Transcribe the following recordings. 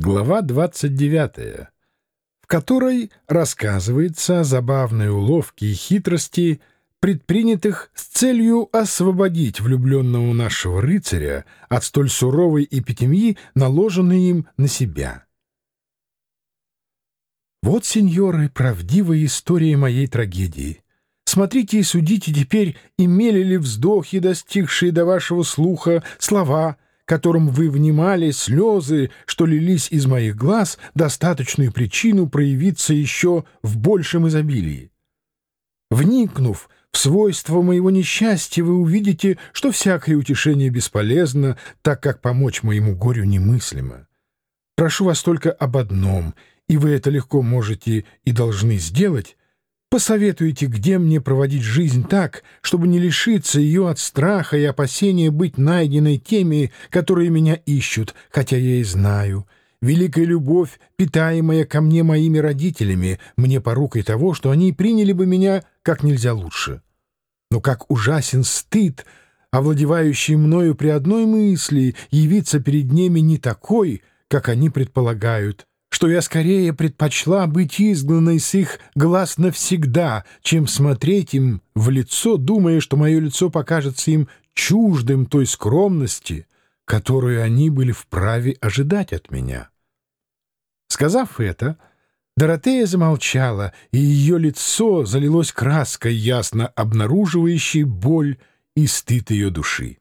Глава 29, в которой рассказывается о забавной уловке и хитрости, предпринятых с целью освободить влюбленного нашего рыцаря от столь суровой эпитемии, наложенной им на себя. Вот, сеньоры, правдивая история моей трагедии. Смотрите и судите теперь, имели ли вздохи, достигшие до вашего слуха, слова — которым вы внимали, слезы, что лились из моих глаз, достаточную причину проявиться еще в большем изобилии. Вникнув в свойства моего несчастья, вы увидите, что всякое утешение бесполезно, так как помочь моему горю немыслимо. Прошу вас только об одном, и вы это легко можете и должны сделать, Посоветуйте, где мне проводить жизнь так, чтобы не лишиться ее от страха и опасения быть найденной теми, которые меня ищут, хотя я и знаю. Великая любовь, питаемая ко мне моими родителями, мне порукой того, что они приняли бы меня как нельзя лучше. Но как ужасен стыд, овладевающий мною при одной мысли, явиться перед ними не такой, как они предполагают, что я скорее предпочла быть изгнанной с их глаз навсегда, чем смотреть им в лицо, думая, что мое лицо покажется им чуждым той скромности, которую они были вправе ожидать от меня. Сказав это, Доротея замолчала, и ее лицо залилось краской, ясно обнаруживающей боль и стыд ее души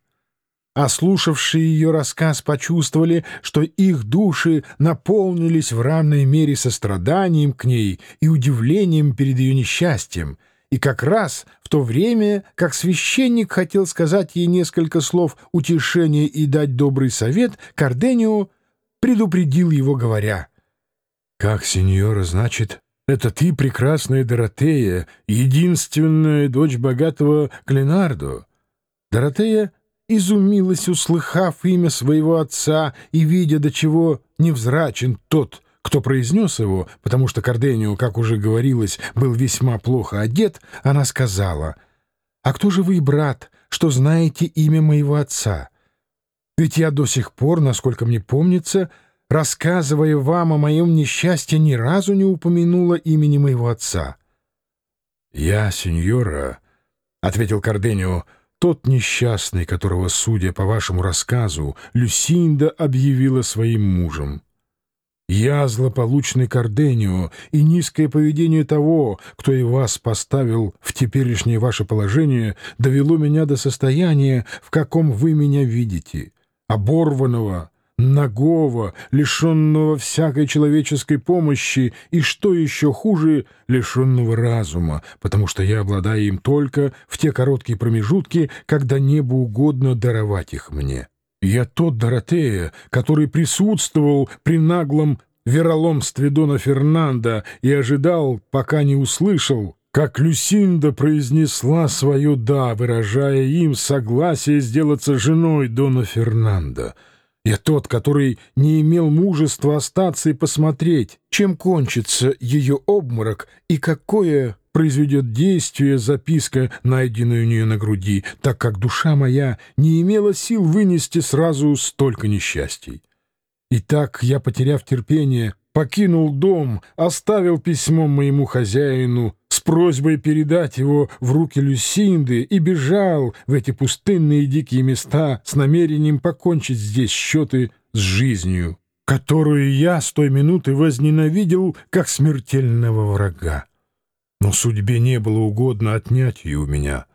а слушавшие ее рассказ почувствовали, что их души наполнились в равной мере состраданием к ней и удивлением перед ее несчастьем, и как раз в то время, как священник хотел сказать ей несколько слов утешения и дать добрый совет, Карденио предупредил его, говоря, «Как, сеньора, значит, это ты, прекрасная Доротея, единственная дочь богатого Кленардо?» Доротея изумилась, услыхав имя своего отца и видя, до чего невзрачен тот, кто произнес его, потому что Карденио, как уже говорилось, был весьма плохо одет, она сказала, «А кто же вы, брат, что знаете имя моего отца? Ведь я до сих пор, насколько мне помнится, рассказывая вам о моем несчастье, ни разу не упомянула имени моего отца». «Я, сеньора», — ответил Карденио, — тот несчастный, которого, судя по вашему рассказу, Люсинда объявила своим мужем. Я злополучный Карденио, и низкое поведение того, кто и вас поставил в теперешнее ваше положение, довело меня до состояния, в каком вы меня видите, оборванного, нагого, лишенного всякой человеческой помощи и, что еще хуже, лишенного разума, потому что я обладаю им только в те короткие промежутки, когда небу угодно даровать их мне. Я тот Доротея, который присутствовал при наглом вероломстве Дона Фернанда и ожидал, пока не услышал, как Люсинда произнесла свое «да», выражая им согласие сделаться женой Дона Фернанда — я тот, который не имел мужества остаться и посмотреть, чем кончится ее обморок и какое произведет действие записка, найденная у нее на груди, так как душа моя не имела сил вынести сразу столько несчастий. И так я, потеряв терпение, покинул дом, оставил письмо моему хозяину, просьбой передать его в руки Люсинды и бежал в эти пустынные дикие места с намерением покончить здесь счеты с жизнью, которую я с той минуты возненавидел как смертельного врага. Но судьбе не было угодно отнять ее у меня.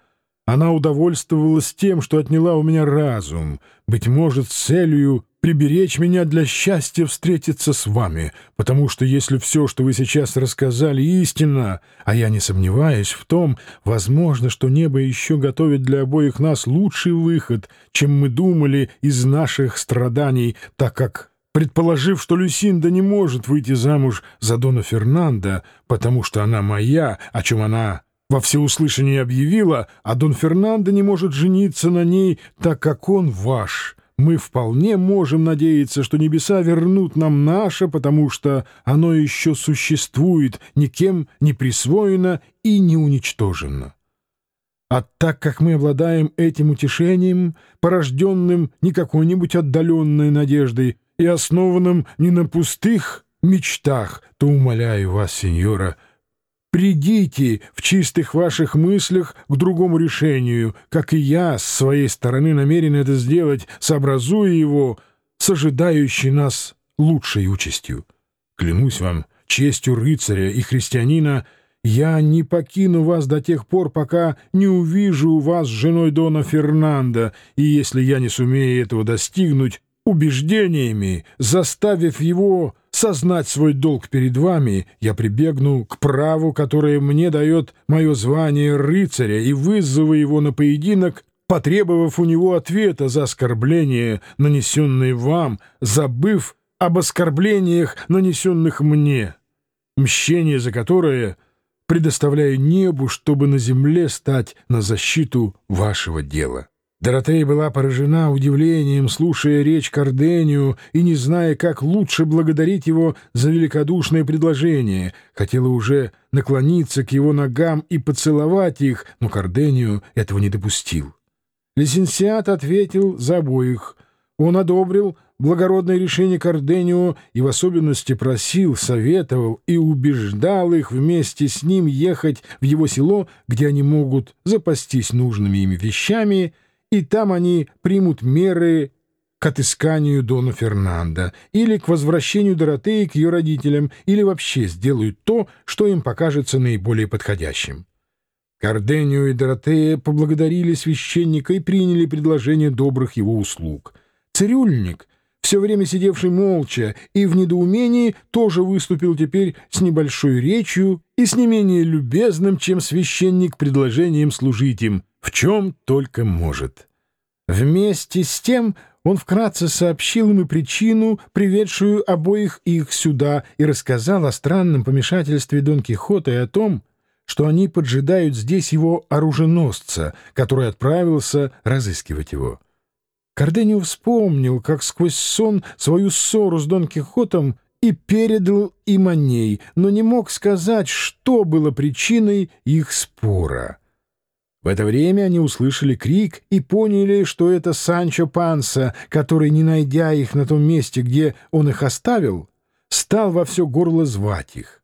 Она удовольствовалась тем, что отняла у меня разум, быть может, с целью приберечь меня для счастья встретиться с вами, потому что если все, что вы сейчас рассказали, истина, а я не сомневаюсь в том, возможно, что небо еще готовит для обоих нас лучший выход, чем мы думали из наших страданий, так как, предположив, что Люсинда не может выйти замуж за Дона Фернанда, потому что она моя, о чем она во всеуслышание объявила, а Дон Фернандо не может жениться на ней, так как он ваш» мы вполне можем надеяться, что небеса вернут нам наше, потому что оно еще существует, никем не присвоено и не уничтожено. А так как мы обладаем этим утешением, порожденным не какой-нибудь отдаленной надеждой, и основанном не на пустых мечтах, то умоляю вас, сеньора, придите в чистых ваших мыслях к другому решению, как и я с своей стороны намерен это сделать, сообразуя его с ожидающей нас лучшей участью. Клянусь вам, честью рыцаря и христианина, я не покину вас до тех пор, пока не увижу вас с женой Дона Фернанда, и если я не сумею этого достигнуть, убеждениями, заставив его сознать свой долг перед вами, я прибегну к праву, которое мне дает мое звание рыцаря, и вызову его на поединок, потребовав у него ответа за оскорбление, нанесенное вам, забыв об оскорблениях, нанесенных мне, мщение за которое предоставляю небу, чтобы на земле стать на защиту вашего дела. Доротея была поражена удивлением, слушая речь Кардению и не зная, как лучше благодарить его за великодушное предложение. Хотела уже наклониться к его ногам и поцеловать их, но Кардению этого не допустил. Лисенсиат ответил за обоих. Он одобрил благородное решение Карденио и в особенности просил, советовал и убеждал их вместе с ним ехать в его село, где они могут запастись нужными ими вещами — и там они примут меры к отысканию Дона Фернанда или к возвращению Доротеи к ее родителям, или вообще сделают то, что им покажется наиболее подходящим. Карденио и Доротея поблагодарили священника и приняли предложение добрых его услуг. Цирюльник, все время сидевший молча и в недоумении, тоже выступил теперь с небольшой речью и с не менее любезным, чем священник, предложением служить им — в чем только может. Вместе с тем он вкратце сообщил им и причину, приведшую обоих их сюда, и рассказал о странном помешательстве Дон Кихота и о том, что они поджидают здесь его оруженосца, который отправился разыскивать его. Карденио вспомнил, как сквозь сон свою ссору с Дон Кихотом и передал им о ней, но не мог сказать, что было причиной их спора. В это время они услышали крик и поняли, что это Санчо Панса, который, не найдя их на том месте, где он их оставил, стал во все горло звать их.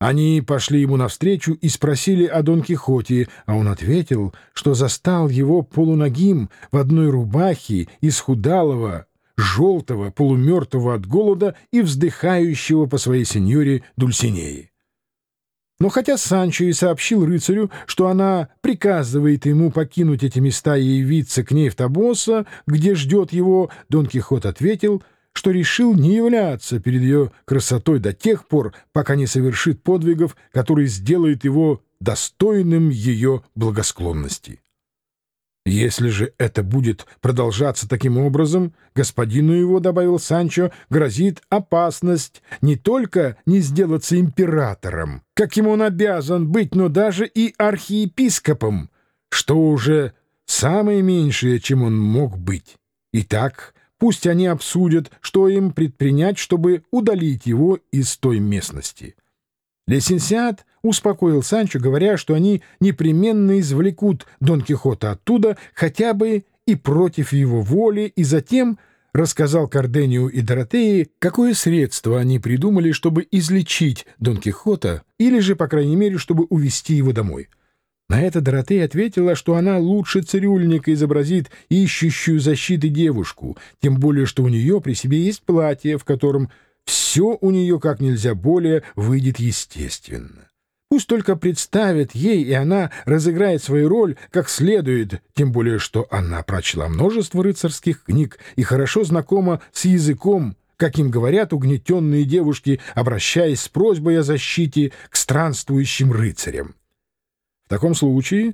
Они пошли ему навстречу и спросили о Дон Кихоте, а он ответил, что застал его полуногим в одной рубахе из худалого, желтого, полумертвого от голода и вздыхающего по своей сеньоре Дульсинеи. Но хотя Санчо и сообщил рыцарю, что она приказывает ему покинуть эти места и явиться к ней в Табоса, где ждет его, Дон Кихот ответил, что решил не являться перед ее красотой до тех пор, пока не совершит подвигов, которые сделают его достойным ее благосклонности. Если же это будет продолжаться таким образом, господину его, — добавил Санчо, — грозит опасность не только не сделаться императором, каким он обязан быть, но даже и архиепископом, что уже самое меньшее, чем он мог быть. Итак, пусть они обсудят, что им предпринять, чтобы удалить его из той местности. Лесенсиат успокоил Санчо, говоря, что они непременно извлекут Дон Кихота оттуда хотя бы и против его воли, и затем рассказал Кардению и Доротеи, какое средство они придумали, чтобы излечить Дон Кихота, или же, по крайней мере, чтобы увести его домой. На это Доротея ответила, что она лучше цирюльника изобразит ищущую защиты девушку, тем более, что у нее при себе есть платье, в котором все у нее как нельзя более выйдет естественно. Пусть только представит ей, и она разыграет свою роль как следует, тем более что она прочла множество рыцарских книг и хорошо знакома с языком, каким говорят угнетенные девушки, обращаясь с просьбой о защите к странствующим рыцарям. В таком случае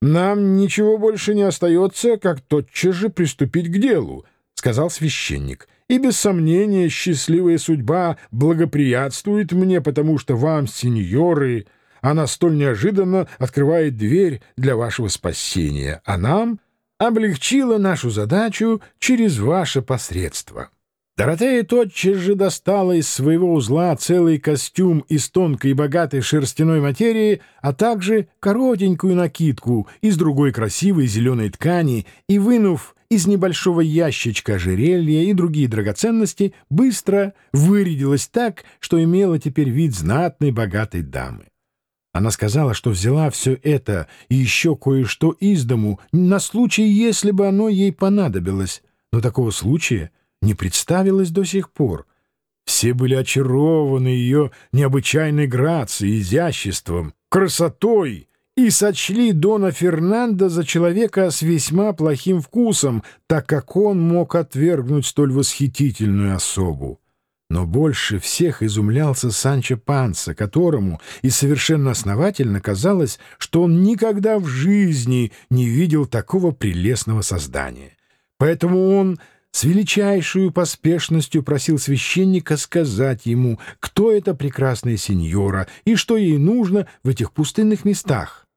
нам ничего больше не остается, как тотчас же приступить к делу, — сказал священник — и без сомнения счастливая судьба благоприятствует мне, потому что вам, сеньоры, она столь неожиданно открывает дверь для вашего спасения, а нам облегчила нашу задачу через ваше посредство». Доротея тотчас же достала из своего узла целый костюм из тонкой и богатой шерстяной материи, а также коротенькую накидку из другой красивой зеленой ткани и, вынув из небольшого ящичка ожерелья и другие драгоценности быстро вырядилась так, что имела теперь вид знатной богатой дамы. Она сказала, что взяла все это и еще кое-что из дому на случай, если бы оно ей понадобилось, но такого случая не представилось до сих пор. Все были очарованы ее необычайной грацией, изяществом, красотой и сочли Дона Фернандо за человека с весьма плохим вкусом, так как он мог отвергнуть столь восхитительную особу. Но больше всех изумлялся Санчо Панса, которому и совершенно основательно казалось, что он никогда в жизни не видел такого прелестного создания. Поэтому он с величайшей поспешностью просил священника сказать ему, кто эта прекрасная сеньора и что ей нужно в этих пустынных местах.